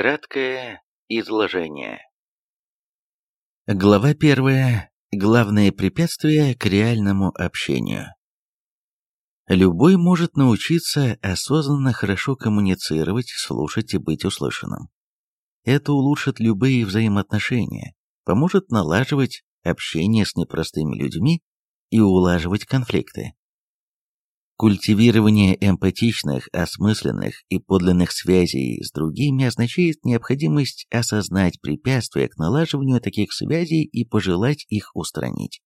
Краткое изложение. Глава первая. Главные препятствия к реальному общению. Любой может научиться осознанно хорошо коммуницировать, слушать и быть услышанным. Это улучшит любые взаимоотношения, поможет налаживать общение с непростыми людьми и улаживать конфликты. Культивирование эмпатичных, осмысленных и подлинных связей с другими означает необходимость осознать препятствия к налаживанию таких связей и пожелать их устранить.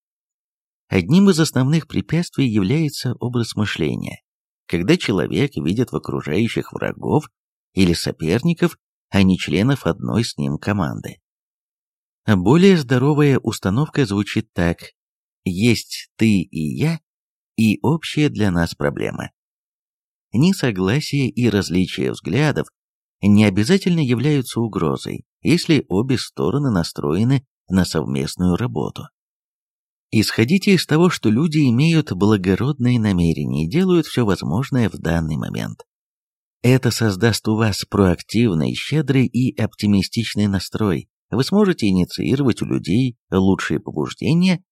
Одним из основных препятствий является образ мышления, когда человек видит в окружающих врагов или соперников, а не членов одной с ним команды. Более здоровая установка звучит так «Есть ты и я, и общая для нас проблема. Несогласие и различия взглядов не обязательно являются угрозой, если обе стороны настроены на совместную работу. Исходите из того, что люди имеют благородные намерения и делают все возможное в данный момент. Это создаст у вас проактивный, щедрый и оптимистичный настрой. Вы сможете инициировать у людей лучшие побуждения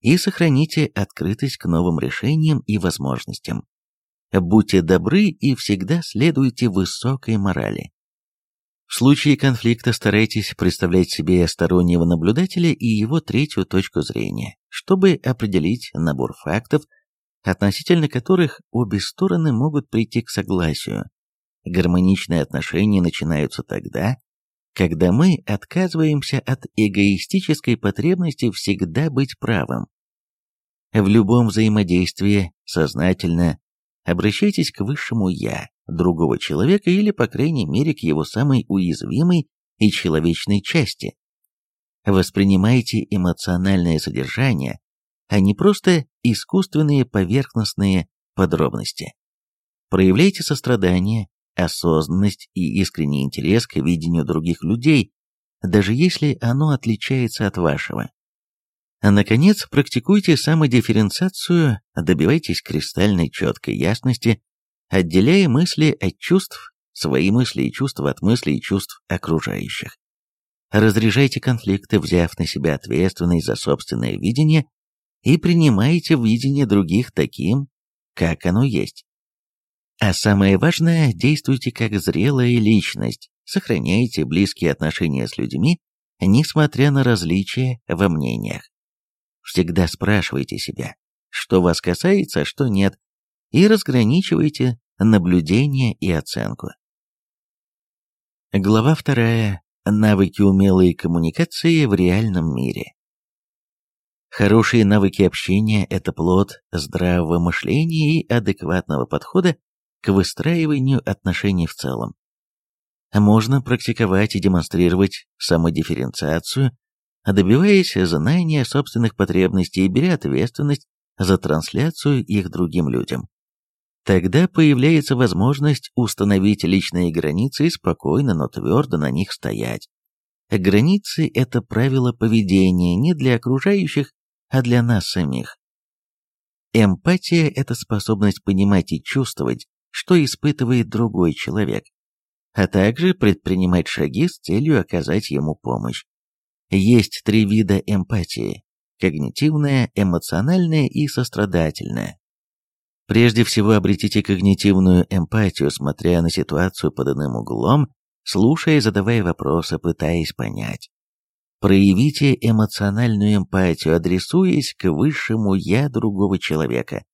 и сохраните открытость к новым решениям и возможностям. Будьте добры и всегда следуйте высокой морали. В случае конфликта старайтесь представлять себе стороннего наблюдателя и его третью точку зрения, чтобы определить набор фактов, относительно которых обе стороны могут прийти к согласию. Гармоничные отношения начинаются тогда, когда мы отказываемся от эгоистической потребности всегда быть правым. В любом взаимодействии сознательно обращайтесь к высшему «я» другого человека или, по крайней мере, к его самой уязвимой и человечной части. Воспринимайте эмоциональное содержание, а не просто искусственные поверхностные подробности. Проявляйте сострадание, осознанность и искренний интерес к видению других людей, даже если оно отличается от вашего. Наконец, практикуйте самодифференциацию, добивайтесь кристальной четкой ясности, отделяя мысли от чувств, свои мысли и чувства от мыслей и чувств окружающих. Разряжайте конфликты, взяв на себя ответственность за собственное видение, и принимайте видение других таким, как оно есть. А самое важное, действуйте как зрелая личность, сохраняйте близкие отношения с людьми, несмотря на различия во мнениях. Всегда спрашивайте себя, что вас касается, а что нет, и разграничивайте наблюдение и оценку. Глава вторая. Навыки умелой коммуникации в реальном мире. Хорошие навыки общения – это плод здравого мышления и адекватного подхода к выстраиванию отношений в целом. Можно практиковать и демонстрировать самодифференциацию, добиваясь знания собственных потребностей и беря ответственность за трансляцию их другим людям. Тогда появляется возможность установить личные границы и спокойно, но твердо на них стоять. Границы – это правило поведения не для окружающих, а для нас самих. Эмпатия – это способность понимать и чувствовать, что испытывает другой человек, а также предпринимать шаги с целью оказать ему помощь. Есть три вида эмпатии – когнитивная, эмоциональная и сострадательная. Прежде всего обретите когнитивную эмпатию, смотря на ситуацию под иным углом, слушая и задавая вопросы, пытаясь понять. Проявите эмоциональную эмпатию, адресуясь к высшему «я» другого человека,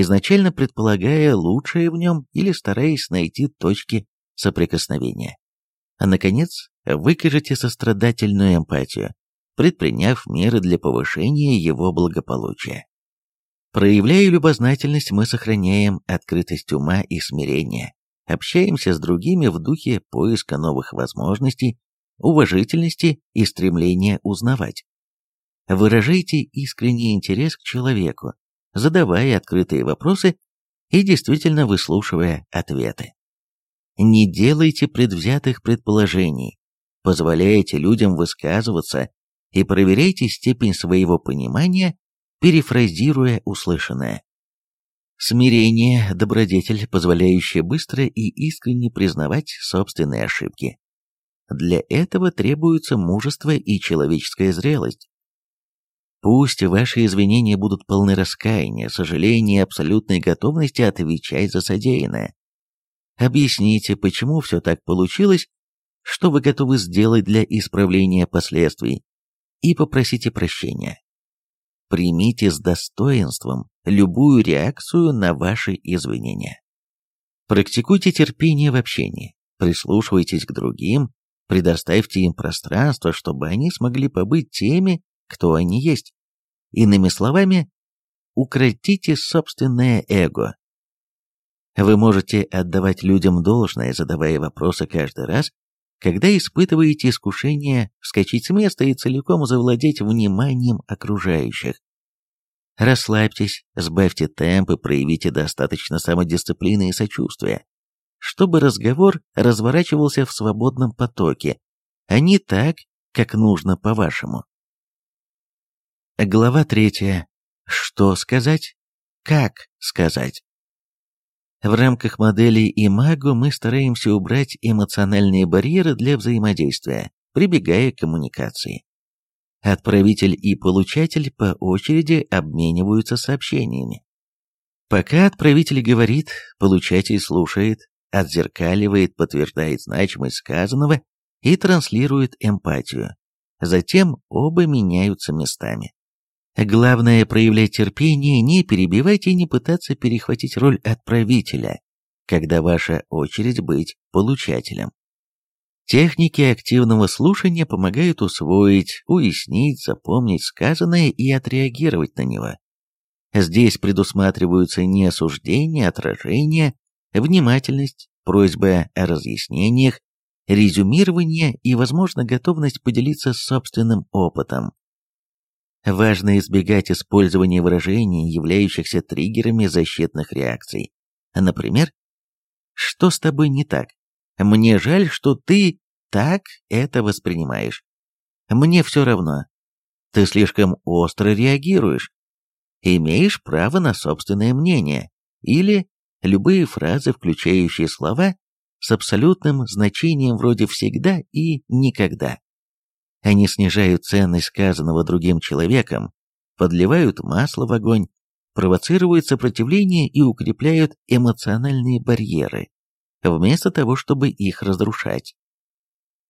изначально предполагая лучшее в нем или стараясь найти точки соприкосновения. А, наконец, выкажите сострадательную эмпатию, предприняв меры для повышения его благополучия. Проявляя любознательность, мы сохраняем открытость ума и смирение, общаемся с другими в духе поиска новых возможностей, уважительности и стремления узнавать. Выражайте искренний интерес к человеку, задавая открытые вопросы и действительно выслушивая ответы. Не делайте предвзятых предположений, позволяйте людям высказываться и проверяйте степень своего понимания, перефразируя услышанное. Смирение – добродетель, позволяющая быстро и искренне признавать собственные ошибки. Для этого требуется мужество и человеческая зрелость. Пусть ваши извинения будут полны раскаяния, сожаления и абсолютной готовности отвечать за содеянное. Объясните, почему все так получилось, что вы готовы сделать для исправления последствий, и попросите прощения. Примите с достоинством любую реакцию на ваши извинения. Практикуйте терпение в общении, прислушивайтесь к другим, предоставьте им пространство, чтобы они смогли побыть теми, кто они есть. Иными словами, укротите собственное эго. Вы можете отдавать людям должное, задавая вопросы каждый раз, когда испытываете искушение вскочить с места и целиком завладеть вниманием окружающих. Расслабьтесь, сбавьте темп и проявите достаточно самодисциплины и сочувствия, чтобы разговор разворачивался в свободном потоке, а не так, как нужно по-вашему. Глава третья. Что сказать? Как сказать? В рамках модели Имаго мы стараемся убрать эмоциональные барьеры для взаимодействия, прибегая к коммуникации. Отправитель и получатель по очереди обмениваются сообщениями. Пока отправитель говорит, получатель слушает, отзеркаливает, подтверждает значимость сказанного и транслирует эмпатию. Затем оба меняются местами. Главное проявлять терпение, не перебивать и не пытаться перехватить роль отправителя, когда ваша очередь быть получателем. Техники активного слушания помогают усвоить, уяснить, запомнить сказанное и отреагировать на него. Здесь предусматриваются не осуждение, отражение, внимательность, просьба о разъяснениях, резюмирование и, возможно, готовность поделиться собственным опытом. Важно избегать использования выражений, являющихся триггерами защитных реакций. Например, «Что с тобой не так? Мне жаль, что ты так это воспринимаешь. Мне все равно. Ты слишком остро реагируешь. Имеешь право на собственное мнение». Или любые фразы, включающие слова с абсолютным значением вроде «всегда» и «никогда». Они снижают ценность сказанного другим человеком, подливают масло в огонь, провоцируют сопротивление и укрепляют эмоциональные барьеры, вместо того, чтобы их разрушать.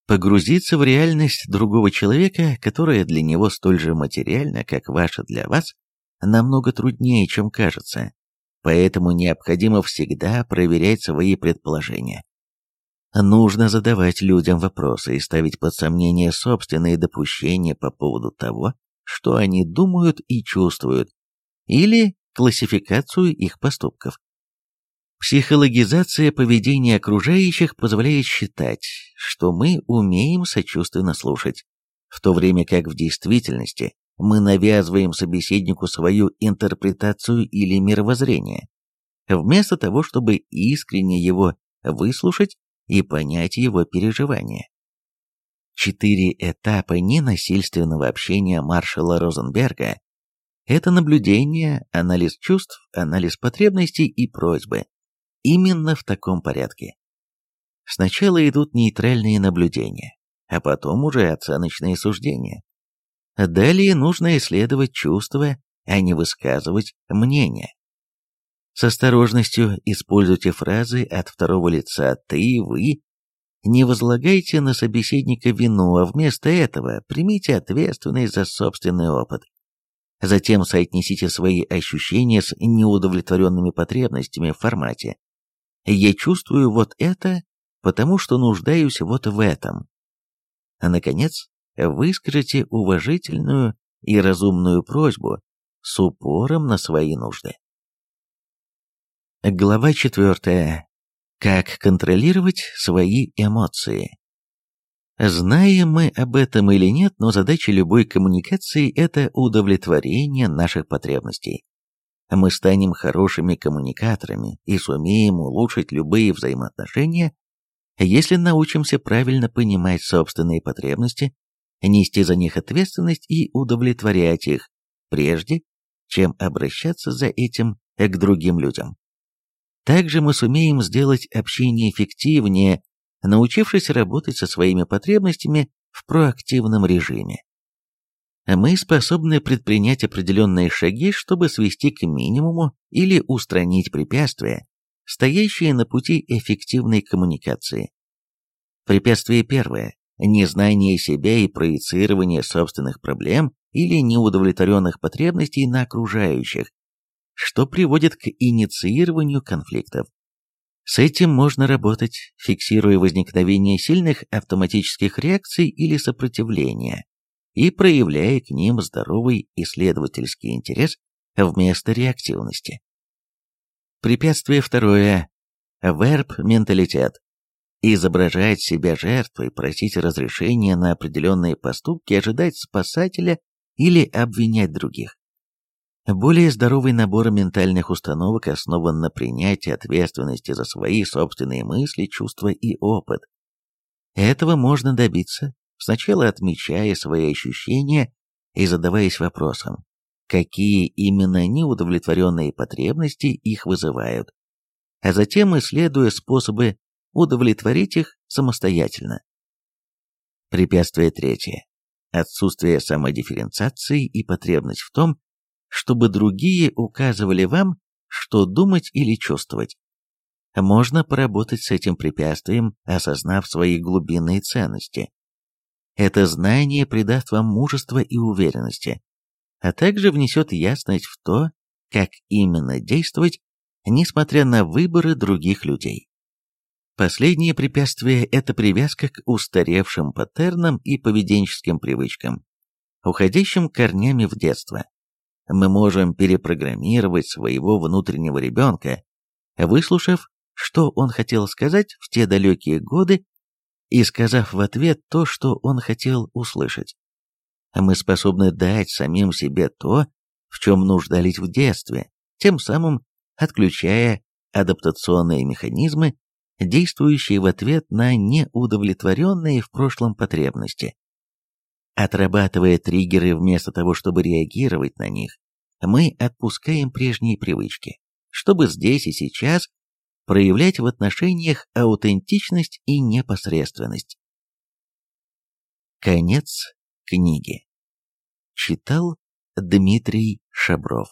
Погрузиться в реальность другого человека, которая для него столь же материальна, как ваша для вас, намного труднее, чем кажется, поэтому необходимо всегда проверять свои предположения. Нужно задавать людям вопросы и ставить под сомнение собственные допущения по поводу того, что они думают и чувствуют, или классификацию их поступков. Психологизация поведения окружающих позволяет считать, что мы умеем сочувственно слушать, в то время как в действительности мы навязываем собеседнику свою интерпретацию или мировоззрение, вместо того, чтобы искренне его выслушать и понять его переживания. Четыре этапа ненасильственного общения маршала Розенберга – это наблюдение, анализ чувств, анализ потребностей и просьбы. Именно в таком порядке. Сначала идут нейтральные наблюдения, а потом уже оценочные суждения. Далее нужно исследовать чувства, а не высказывать мнения. С осторожностью используйте фразы от второго лица «ты», «вы». Не возлагайте на собеседника вину, а вместо этого примите ответственность за собственный опыт. Затем соотнесите свои ощущения с неудовлетворенными потребностями в формате «я чувствую вот это, потому что нуждаюсь вот в этом». А наконец, выскажите уважительную и разумную просьбу с упором на свои нужды. Глава 4. Как контролировать свои эмоции. Знаем мы об этом или нет, но задача любой коммуникации – это удовлетворение наших потребностей. Мы станем хорошими коммуникаторами и сумеем улучшить любые взаимоотношения, если научимся правильно понимать собственные потребности, нести за них ответственность и удовлетворять их, прежде чем обращаться за этим к другим людям. Также мы сумеем сделать общение эффективнее, научившись работать со своими потребностями в проактивном режиме. Мы способны предпринять определенные шаги, чтобы свести к минимуму или устранить препятствия, стоящие на пути эффективной коммуникации. Препятствие первое – незнание себя и проецирование собственных проблем или неудовлетворенных потребностей на окружающих, что приводит к инициированию конфликтов. С этим можно работать, фиксируя возникновение сильных автоматических реакций или сопротивления и проявляя к ним здоровый исследовательский интерес вместо реактивности. Препятствие второе. Верб-менталитет. Изображать себя жертвой, просить разрешения на определенные поступки, ожидать спасателя или обвинять других. Более здоровый набор ментальных установок основан на принятии ответственности за свои собственные мысли, чувства и опыт. Этого можно добиться, сначала отмечая свои ощущения и задаваясь вопросом, какие именно неудовлетворенные потребности их вызывают, а затем исследуя способы удовлетворить их самостоятельно. Препятствие третье. Отсутствие самодифференциации и потребность в том, чтобы другие указывали вам, что думать или чувствовать. Можно поработать с этим препятствием, осознав свои глубинные ценности. Это знание придаст вам мужество и уверенности, а также внесет ясность в то, как именно действовать, несмотря на выборы других людей. Последнее препятствие – это привязка к устаревшим паттернам и поведенческим привычкам, уходящим корнями в детство мы можем перепрограммировать своего внутреннего ребенка, выслушав, что он хотел сказать в те далекие годы и сказав в ответ то, что он хотел услышать. Мы способны дать самим себе то, в чем нуждались в детстве, тем самым отключая адаптационные механизмы, действующие в ответ на неудовлетворенные в прошлом потребности. Отрабатывая триггеры вместо того, чтобы реагировать на них, мы отпускаем прежние привычки, чтобы здесь и сейчас проявлять в отношениях аутентичность и непосредственность. Конец книги. Читал Дмитрий Шабров